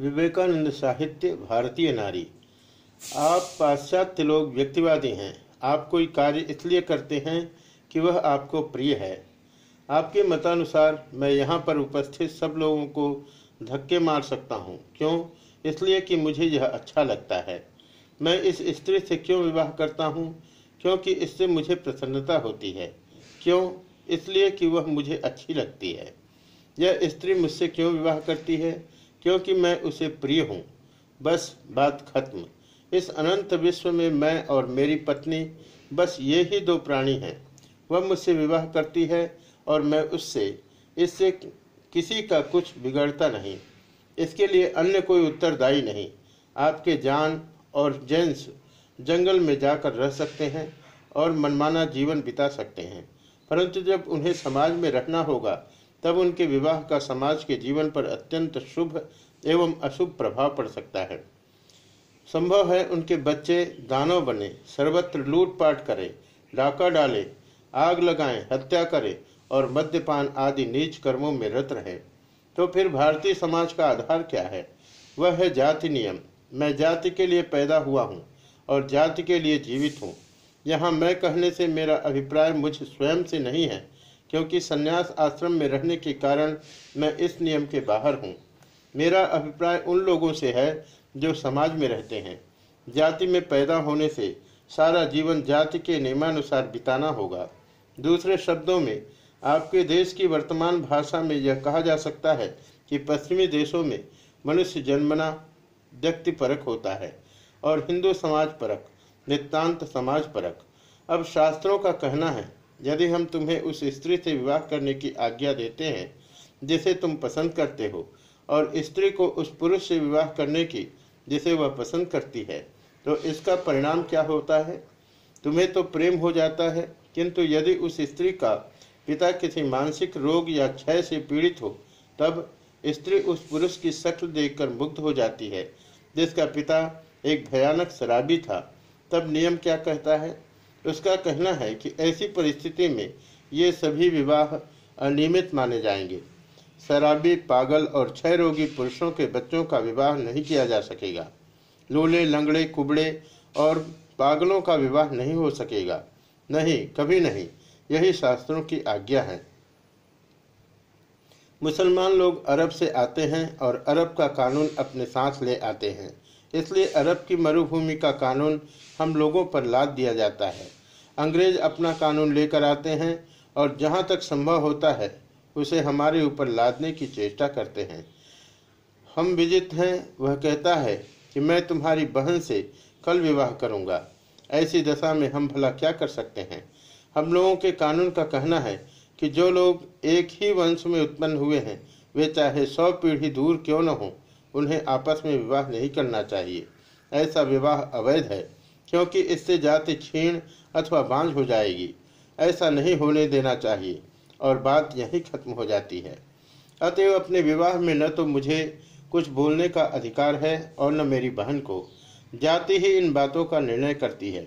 विवेकानंद साहित्य, भारतीय नारी। आप पाश्चात्य लोग व्यक्तिवादी हैं। आप कोई कार्य इसलिए करते हैं कि वह आपको प्रिय है। आपके मतानुसार मैं यहाँ पर उपस्थित सब लोगों को धक्के मार सकता हूँ। क्यों? इसलिए कि मुझे यह अच्छा लगता है। मैं इस स्त्री से क्यों विवाह करता हूँ? क्योंकि इससे मुझे प्रसन्नता होती है। क्यों? इसलिए कि वह मुझे अच्छी लगती है। यह स्त्री मुझसे क्यों विवाह करती है? क्योंकि मैं उसे प्रिय हूँ। बस बात खत्म। इस अनंत विश्व में मैं और मेरी पत्नी बस ये ही दो प्राणी हैं। वह मुझसे विवाह करती है और मैं उससे। इससे किसी का कुछ बिगड़ता नहीं। इसके लिए अन्य कोई उत्तरदायी नहीं। आपके जान और जेंस जंगल में जाकर रह सकते हैं और मनमाना जीवन बिता सकते हैं। परंतु जब उन्हें समाज में रहना होगा, तब उनके विवाह का समाज के जीवन पर अत्यंत शुभ एवं अशुभ प्रभाव पड़ सकता है। संभव है उनके बच्चे दानव बने, सर्वत्र लूटपाट करें, डाका डालें, आग लगाएँ, हत्या करें और मद्यपान आदि नीच कर्मों में रत रहे। तो फिर भारतीय समाज का आधार क्या है? वह है जाति नियम। मैं जाति के लिए पैदा हुआ हूँ और जाति के लिए जीवित हूँ। यहाँ मैं कहने से मेरा अभिप्राय मुझ स्वयं से नहीं है, क्योंकि संन्यास आश्रम में रहने के कारण मैं इस नियम के बाहर हूँ। मेरा अभिप्राय उन लोगों से है जो समाज में रहते हैं। जाति में पैदा होने से सारा जीवन जाति के नियमानुसार बिताना होगा। दूसरे शब्दों में, आपके देश की वर्तमान भाषा में यह कहा जा सकता है कि पश्चिमी देशों में मनुष्य जन्मना व्यक्ति परक होता है और हिंदू समाज परक नितान्त समाज परक। अब शास्त्रों का कहना है, यदि हम तुम्हें उस स्त्री से विवाह करने की आज्ञा देते हैं, जिसे तुम पसंद करते हो और स्त्री को उस पुरुष से विवाह करने की, जिसे वह पसंद करती है। तो इसका परिणाम क्या होता है? तुम्हें तो प्रेम हो जाता है, किंतु यदि उस स्त्री का पिता किसी मानसिक रोग या क्षय से पीड़ित हो, तब स्त्री उस पुरुष की शक्ल देखकर मुग्ध हो जाती है, जिसका पिता एक भयानक शराबी था। तब नियम क्या कहता है? उसका कहना है कि ऐसी परिस्थिति में ये सभी विवाह अनियमित माने जाएँगे। शराबी, पागल और क्षय रोगी पुरुषों के बच्चों का विवाह नहीं किया जा सकेगा। लोले, लंगड़े, कुबड़े और पागलों का विवाह नहीं हो सकेगा। नहीं, कभी नहीं। यही शास्त्रों की आज्ञा है। मुसलमान लोग अरब से आते हैं और अरब का कानून अपने साथ ले आते हैं। इसलिए अरब की मरुभूमि का कानून हम लोगों पर लाद दिया जाता है। अंग्रेज़ अपना कानून लेकर आते हैं और जहाँ तक संभव होता है उसे हमारे ऊपर लादने की चेष्टा करते हैं। हम विजित हैं, वह कहता है कि मैं तुम्हारी बहन से कल विवाह करूँगा। ऐसी दशा में हम भला क्या कर सकते हैं? हम लोगों के कानून का कहना है कि जो लोग एक ही वंश में उत्पन्न हुए हैं, वे चाहे सौ पीढ़ी दूर क्यों न हो, उन्हें आपस में विवाह नहीं करना चाहिए। ऐसा विवाह अवैध है, क्योंकि इससे जाति क्षीण अथवा बांझ हो जाएगी। ऐसा नहीं होने देना चाहिए। और बात यही खत्म हो जाती है। अतएव अपने विवाह में न तो मुझे कुछ बोलने का अधिकार है और न मेरी बहन को। जाति ही इन बातों का निर्णय करती है।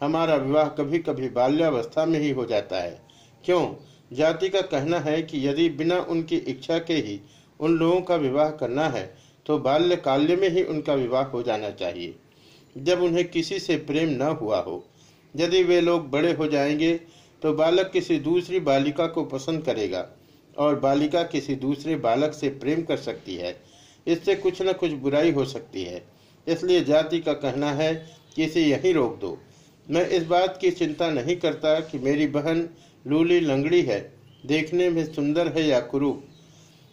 हमारा विवाह कभी कभी बाल्यावस्था में ही हो जाता है। क्यों? जाति का कहना है कि यदि बिना उनकी इच्छा के ही उन लोगों का विवाह करना है तो बाल्यकाल्य में ही उनका विवाह हो जाना चाहिए। जब उन्हें किसी से प्रेम न हुआ हो, यदि वे लोग बड़े हो जाएँगे तो बालक किसी दूसरी बालिका को पसंद करेगा और बालिका किसी दूसरे बालक से प्रेम कर सकती है। इससे कुछ न कुछ बुराई हो सकती है। इसलिए जाति का कहना है कि इसे यहीं रोक दो। मैं इस बात की चिंता नहीं करता कि मेरी बहन लूली लंगड़ी है, देखने में सुंदर है या कुरूप।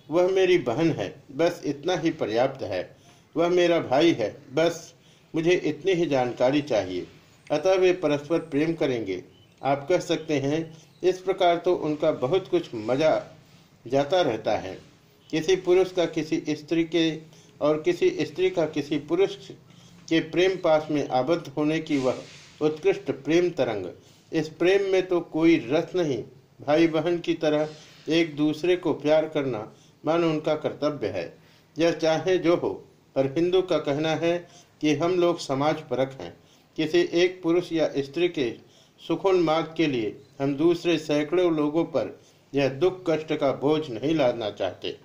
वह मेरी बहन है, बस इतना ही पर्याप्त है। वह मेरा भाई है, बस मुझे इतनी ही जानकारी चाहिए। अतः वे परस्पर प्रेम करेंगे। आप कह सकते हैं, इस प्रकार तो उनका बहुत कुछ मज़ा जाता रहता है। किसी पुरुष का किसी स्त्री के और किसी स्त्री का किसी पुरुष के प्रेम पास में आबद्ध होने की वह उत्कृष्ट प्रेम तरंग। इस प्रेम में तो कोई रस नहीं। भाई बहन की तरह एक दूसरे को प्यार करना, मान उनका कर्तव्य है। यह चाहे जो हो, पर हिंदू का कहना है कि हम लोग समाज परक हैं। किसी एक पुरुष या स्त्री के सुखोन्माद के लिए हम दूसरे सैकड़ों लोगों पर यह दुख कष्ट का बोझ नहीं लादना चाहते।